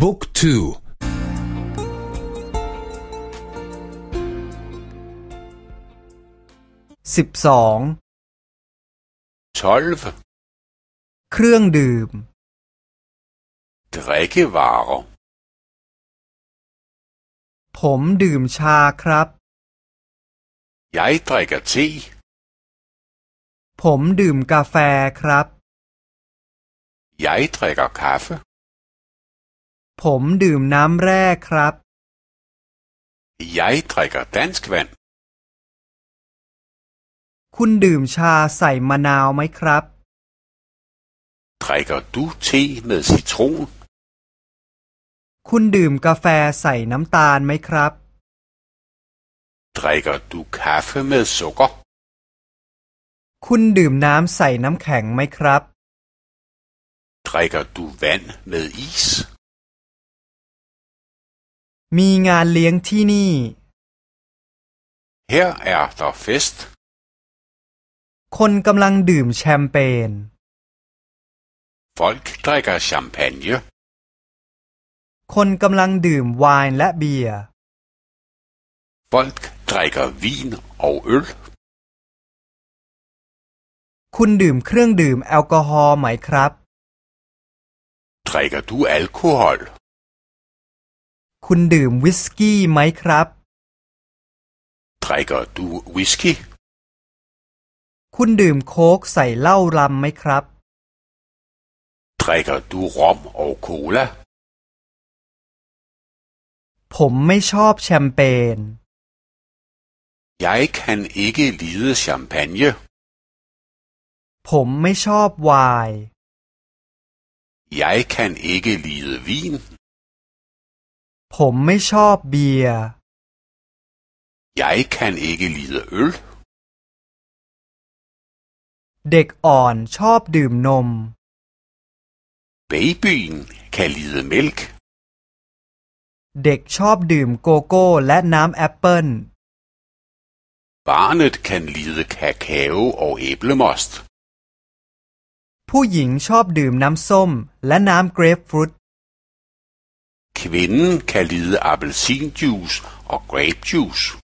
บุ๊กทูสิบสองเครื่องดื่ม drikkevarer ผมดื่มชาครับ Jeg drikker te ผมดื่มกาแฟครับ Jeg drikker kaffe ผมดื่มน้ำแร่ครับ Jeg drikker dansk vand คุณดื่มชาใส่มะนาวไหมครับ Drikker du te med citron คุณดื่มกาแฟใส่น้ำตาลไหมครับ Drikker du kaffe med sukker คุณดื่มน้ำใส่น้ำแข็งไหมครับ Drikker du vand med is มีงานเลี้ยงที่นี่ Her er der fest คนกำลังดื่มแชมเปญ Folk drikker champagne คนกำลังดื่มไวน์และเบียร์ Folk drikker vin og øl คุณดื่มเครื่องดื่มแอลกอฮอล์ไหมครับ Drikker du alkohol คุณดื่มวิสกี้ไหมครับ Drikker du whisky คุณดื่มโค้กใส่เหล้ารำไหมครับ Drikker du rom og cola ผมไม่ชอบแชมเปญ Jeg kan ikke lide champagne ผมไม่ชอบไวน์ Jeg kan ikke lide vin ผมไม่ชอบเบียร์ Jeg kan ikke lide øl เด็กอ่อนชอบดื่มนม Babyen kan lide mælk เด็กชอบดื่มโกโก้และน้ำแอปเปิ้ล Barnet kan lide kakao og æblemost ผู้หญิงชอบดื่มน้ำส้มและน้ำเกรปฟรุต Kvinden kan lide appelsinjuice og grapejuice